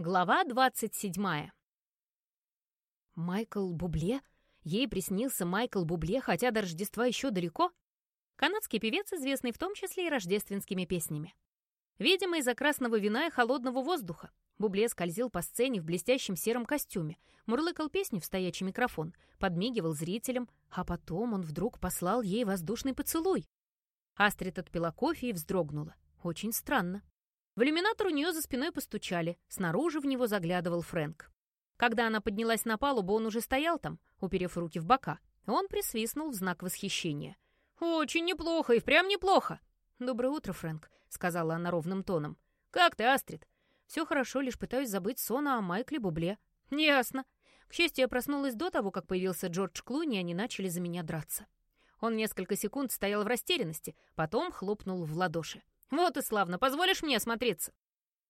Глава 27. Майкл Бубле? Ей приснился Майкл Бубле, хотя до Рождества еще далеко? Канадский певец, известный в том числе и рождественскими песнями. Видимо, из-за красного вина и холодного воздуха. Бубле скользил по сцене в блестящем сером костюме, мурлыкал песню в стоячий микрофон, подмигивал зрителям, а потом он вдруг послал ей воздушный поцелуй. Астрид отпила кофе и вздрогнула. Очень странно. В иллюминатор у нее за спиной постучали. Снаружи в него заглядывал Фрэнк. Когда она поднялась на палубу, он уже стоял там, уперев руки в бока. Он присвистнул в знак восхищения. «Очень неплохо и впрямь неплохо!» «Доброе утро, Фрэнк», — сказала она ровным тоном. «Как ты, Астрид?» «Все хорошо, лишь пытаюсь забыть сон о Майкле Бубле». «Ясно». К счастью, я проснулась до того, как появился Джордж Клуни, и они начали за меня драться. Он несколько секунд стоял в растерянности, потом хлопнул в ладоши. «Вот и славно, позволишь мне осмотреться?»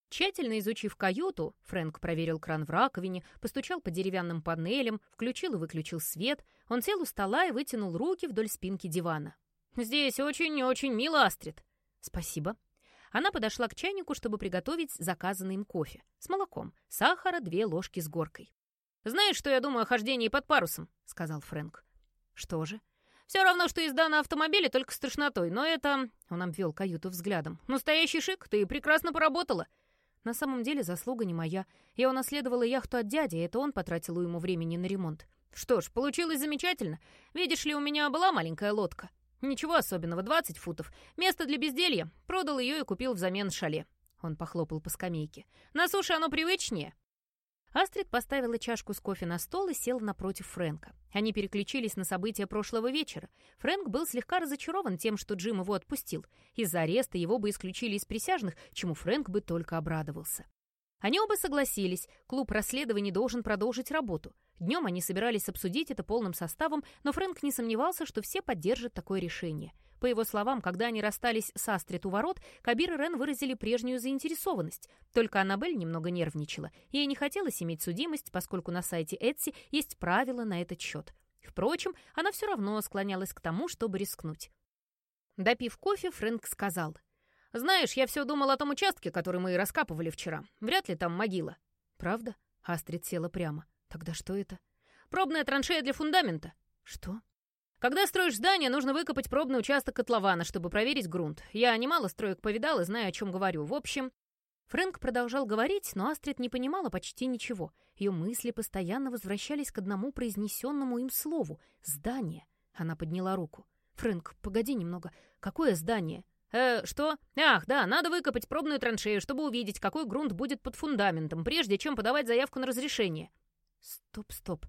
Тщательно изучив каюту, Фрэнк проверил кран в раковине, постучал по деревянным панелям, включил и выключил свет. Он сел у стола и вытянул руки вдоль спинки дивана. «Здесь очень-очень мило, Астрид». «Спасибо». Она подошла к чайнику, чтобы приготовить заказанный им кофе. С молоком, сахара, две ложки с горкой. «Знаешь, что я думаю о хождении под парусом?» — сказал Фрэнк. «Что же?» Все равно, что езда на автомобиле, только с тошнотой. Но это...» Он обвел каюту взглядом. «Настоящий шик, ты прекрасно поработала». На самом деле заслуга не моя. Я унаследовала яхту от дяди, и это он потратил ему времени на ремонт. Что ж, получилось замечательно. Видишь ли, у меня была маленькая лодка. Ничего особенного, 20 футов. Место для безделья. Продал ее и купил взамен шале. Он похлопал по скамейке. На суше оно привычнее. Астрид поставила чашку с кофе на стол и сел напротив Фрэнка. Они переключились на события прошлого вечера. Фрэнк был слегка разочарован тем, что Джим его отпустил. Из-за ареста его бы исключили из присяжных, чему Фрэнк бы только обрадовался. Они оба согласились, клуб расследований должен продолжить работу. Днем они собирались обсудить это полным составом, но Фрэнк не сомневался, что все поддержат такое решение — по его словам, когда они расстались с Астрид у ворот, Кабир и Рен выразили прежнюю заинтересованность. Только Аннабель немного нервничала. Ей не хотелось иметь судимость, поскольку на сайте Etsy есть правила на этот счет. Впрочем, она все равно склонялась к тому, чтобы рискнуть. Допив кофе, Фрэнк сказал. «Знаешь, я все думал о том участке, который мы раскапывали вчера. Вряд ли там могила». «Правда?» — Астрид села прямо. «Тогда что это?» «Пробная траншея для фундамента». «Что?» Когда строишь здание, нужно выкопать пробный участок котлована, чтобы проверить грунт. Я немало строек повидал и знаю, о чем говорю. В общем... Фрэнк продолжал говорить, но Астрид не понимала почти ничего. Ее мысли постоянно возвращались к одному произнесенному им слову — «здание». Она подняла руку. «Фрэнк, погоди немного. Какое здание?» «Э, что? Ах, да, надо выкопать пробную траншею, чтобы увидеть, какой грунт будет под фундаментом, прежде чем подавать заявку на разрешение». «Стоп, стоп.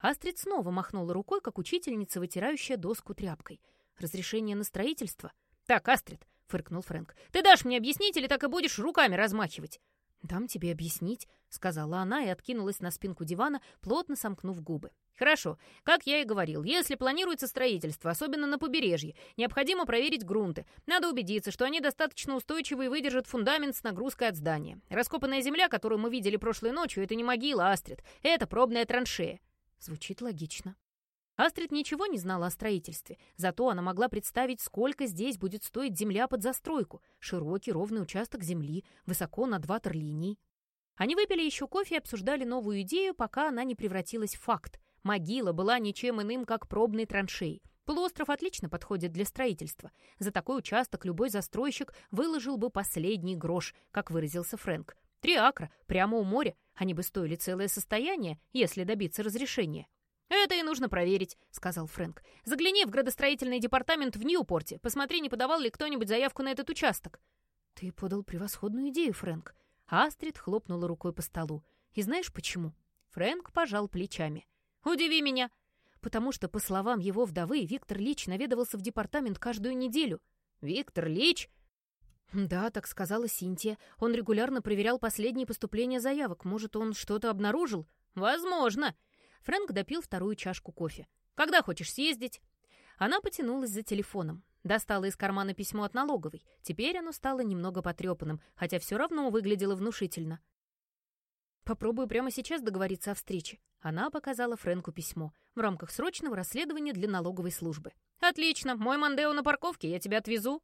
Астрид снова махнула рукой, как учительница, вытирающая доску тряпкой. «Разрешение на строительство?» «Так, Астрид», — фыркнул Фрэнк, — «ты дашь мне объяснить или так и будешь руками размахивать?» «Дам тебе объяснить», — сказала она и откинулась на спинку дивана, плотно сомкнув губы. «Хорошо. Как я и говорил, если планируется строительство, особенно на побережье, необходимо проверить грунты. Надо убедиться, что они достаточно устойчивы и выдержат фундамент с нагрузкой от здания. Раскопанная земля, которую мы видели прошлой ночью, это не могила, Астрид. Это пробная траншея. Звучит логично. Астрид ничего не знала о строительстве, зато она могла представить, сколько здесь будет стоить земля под застройку, широкий ровный участок земли, высоко над ватерлинией. Они выпили еще кофе и обсуждали новую идею, пока она не превратилась в факт. Могила была ничем иным, как пробной траншеей. Полуостров отлично подходит для строительства. За такой участок любой застройщик выложил бы последний грош, как выразился Фрэнк. Три акра, прямо у моря. Они бы стоили целое состояние, если добиться разрешения. «Это и нужно проверить», — сказал Фрэнк. «Загляни в градостроительный департамент в Ньюпорте. Посмотри, не подавал ли кто-нибудь заявку на этот участок». «Ты подал превосходную идею, Фрэнк». Астрид хлопнула рукой по столу. «И знаешь почему?» Фрэнк пожал плечами. «Удиви меня!» «Потому что, по словам его вдовы, Виктор Лич наведывался в департамент каждую неделю». «Виктор Лич?» «Да, так сказала Синтия. Он регулярно проверял последние поступления заявок. Может, он что-то обнаружил?» «Возможно». Фрэнк допил вторую чашку кофе. «Когда хочешь съездить?» Она потянулась за телефоном. Достала из кармана письмо от налоговой. Теперь оно стало немного потрепанным, хотя все равно выглядело внушительно. «Попробую прямо сейчас договориться о встрече». Она показала Фрэнку письмо в рамках срочного расследования для налоговой службы. «Отлично, мой Мандео на парковке, я тебя отвезу».